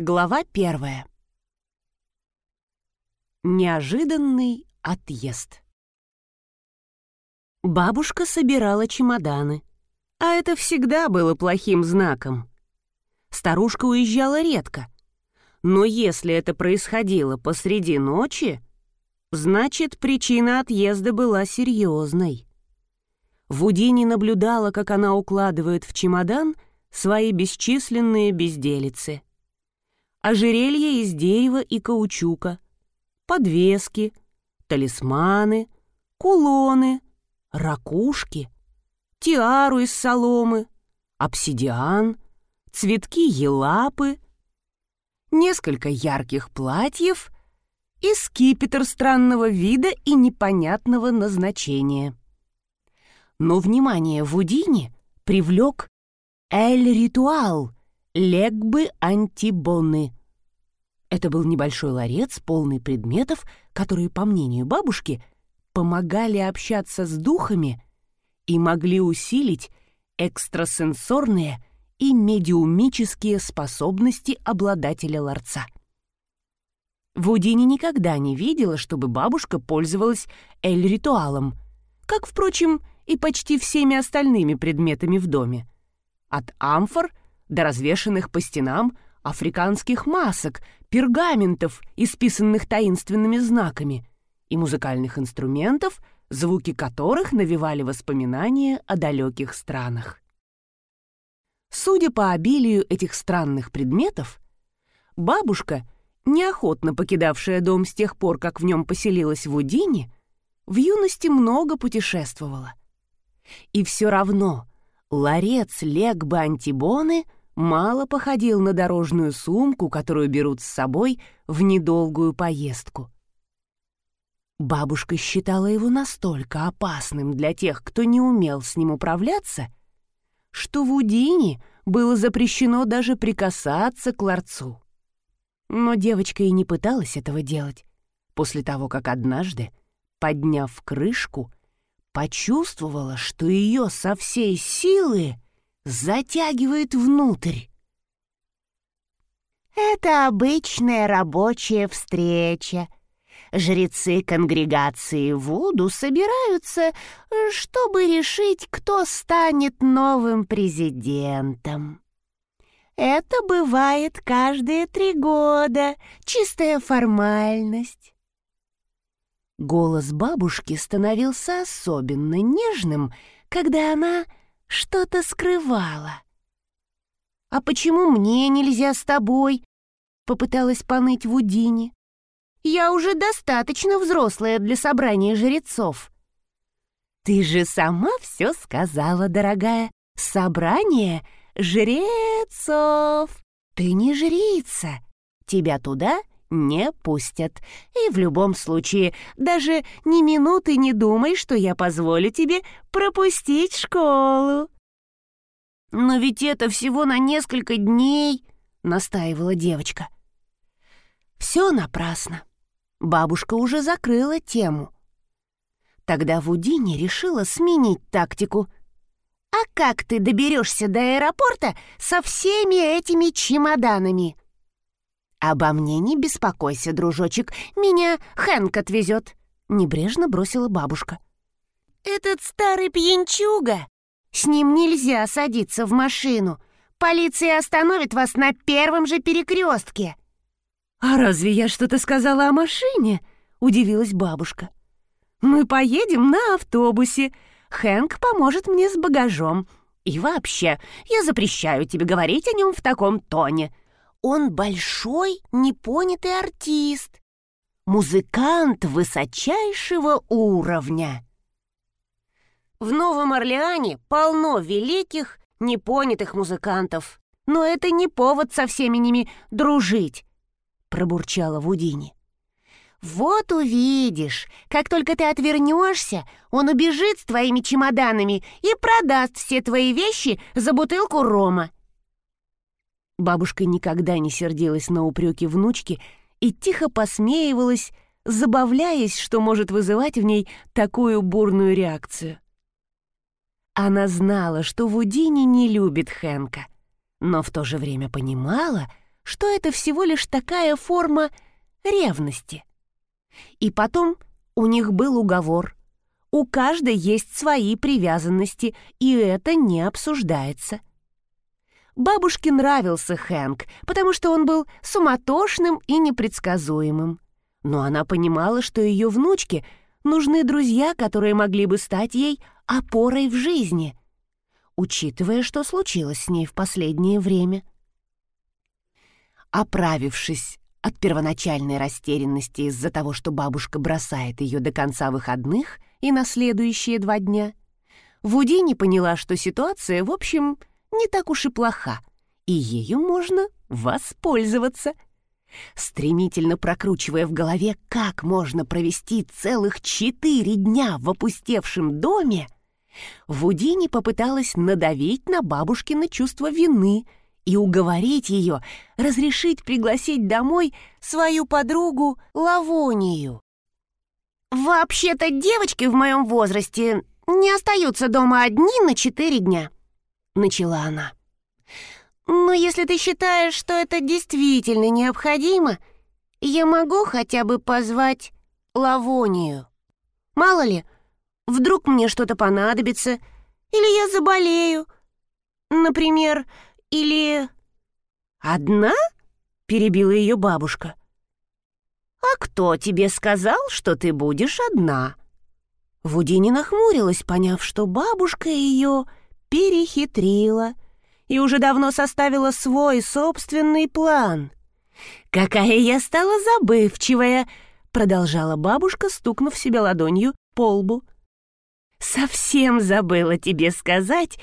Глава первая. Неожиданный отъезд. Бабушка собирала чемоданы, а это всегда было плохим знаком. Старушка уезжала редко, но если это происходило посреди ночи, значит, причина отъезда была серьезной. Вудини наблюдала, как она укладывает в чемодан свои бесчисленные безделицы — ожерелья из дерева и каучука, подвески, талисманы, кулоны, ракушки, тиару из соломы, обсидиан, цветки елапы, несколько ярких платьев и скипетр странного вида и непонятного назначения. Но внимание Вудини привлек Эль-Ритуал — Легбы антибоны. Это был небольшой ларец, полный предметов, которые, по мнению бабушки, помогали общаться с духами и могли усилить экстрасенсорные и медиумические способности обладателя ларца. Вудини никогда не видела, чтобы бабушка пользовалась эль-ритуалом, как, впрочем, и почти всеми остальными предметами в доме. От амфор до развешанных по стенам африканских масок, пергаментов, исписанных таинственными знаками, и музыкальных инструментов, звуки которых навевали воспоминания о далеких странах. Судя по обилию этих странных предметов, бабушка, неохотно покидавшая дом с тех пор, как в нем поселилась в Удине, в юности много путешествовала. И все равно ларец Легбы Антибоны — мало походил на дорожную сумку, которую берут с собой в недолгую поездку. Бабушка считала его настолько опасным для тех, кто не умел с ним управляться, что в Удине было запрещено даже прикасаться к ларцу. Но девочка и не пыталась этого делать, после того, как однажды, подняв крышку, почувствовала, что ее со всей силы — затягивает внутрь. Это обычная рабочая встреча. Жрецы конгрегации Вуду собираются, чтобы решить, кто станет новым президентом. Это бывает каждые три года, чистая формальность. Голос бабушки становился особенно нежным, когда она что-то скрывала. «А почему мне нельзя с тобой?» — попыталась поныть Вудини. «Я уже достаточно взрослая для собрания жрецов». «Ты же сама все сказала, дорогая. Собрание жрецов. Ты не жрица. Тебя туда не пустят. И в любом случае, даже ни минуты не думай, что я позволю тебе пропустить школу». «Но ведь это всего на несколько дней», — настаивала девочка. Все напрасно. Бабушка уже закрыла тему. Тогда Вудини решила сменить тактику. «А как ты доберешься до аэропорта со всеми этими чемоданами?» «Обо мне не беспокойся, дружочек, меня Хэнк отвезет», — небрежно бросила бабушка. «Этот старый пьянчуга! С ним нельзя садиться в машину. Полиция остановит вас на первом же перекрестке». «А разве я что-то сказала о машине?» — удивилась бабушка. «Мы поедем на автобусе. Хэнк поможет мне с багажом. И вообще, я запрещаю тебе говорить о нем в таком тоне. Он большой, непонятый артист, музыкант высочайшего уровня. В Новом Орлеане полно великих, непонятых музыкантов, но это не повод со всеми ними дружить, пробурчала Вудини. «Вот увидишь, как только ты отвернешься, он убежит с твоими чемоданами и продаст все твои вещи за бутылку рома. Бабушка никогда не сердилась на упреки внучки и тихо посмеивалась, забавляясь, что может вызывать в ней такую бурную реакцию. Она знала, что Вудини не любит Хэнка, но в то же время понимала, что это всего лишь такая форма ревности. И потом у них был уговор. У каждой есть свои привязанности, и это не обсуждается. Бабушке нравился Хэнк, потому что он был суматошным и непредсказуемым. Но она понимала, что ее внучке нужны друзья, которые могли бы стать ей опорой в жизни, учитывая, что случилось с ней в последнее время. Оправившись от первоначальной растерянности из-за того, что бабушка бросает ее до конца выходных и на следующие два дня, Вудини поняла, что ситуация, в общем, не так уж и плоха, и ею можно воспользоваться. Стремительно прокручивая в голове, как можно провести целых четыре дня в опустевшем доме, Вудини попыталась надавить на бабушкино чувство вины и уговорить ее разрешить пригласить домой свою подругу Лавонию. «Вообще-то девочки в моем возрасте не остаются дома одни на четыре дня», — начала она. «Но если ты считаешь, что это действительно необходимо, я могу хотя бы позвать Лавонию. Мало ли, вдруг мне что-то понадобится, или я заболею. Например, или...» «Одна?» — перебила ее бабушка. «А кто тебе сказал, что ты будешь одна?» Вудини нахмурилась, поняв, что бабушка ее перехитрила и уже давно составила свой собственный план. «Какая я стала забывчивая!» — продолжала бабушка, стукнув себя ладонью по лбу. «Совсем забыла тебе сказать,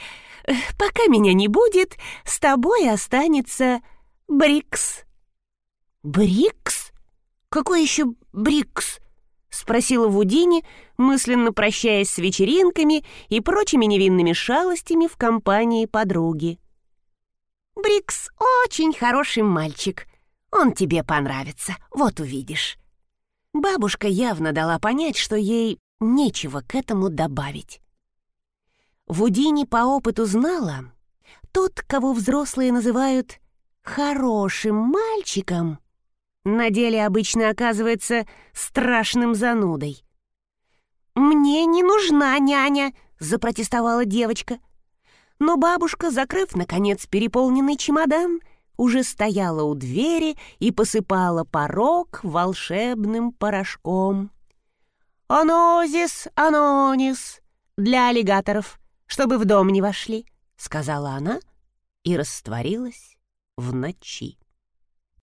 пока меня не будет, с тобой останется Брикс». «Брикс? Какой еще Брикс?» — спросила Вудини, мысленно прощаясь с вечеринками и прочими невинными шалостями в компании подруги. «Брикс очень хороший мальчик. Он тебе понравится, вот увидишь». Бабушка явно дала понять, что ей нечего к этому добавить. Вудини по опыту знала, тот, кого взрослые называют «хорошим мальчиком», на деле обычно оказывается страшным занудой. «Мне не нужна няня», — запротестовала девочка. Но бабушка, закрыв, наконец, переполненный чемодан, уже стояла у двери и посыпала порог волшебным порошком. «Анозис, анонис» для аллигаторов — чтобы в дом не вошли», — сказала она и растворилась в ночи.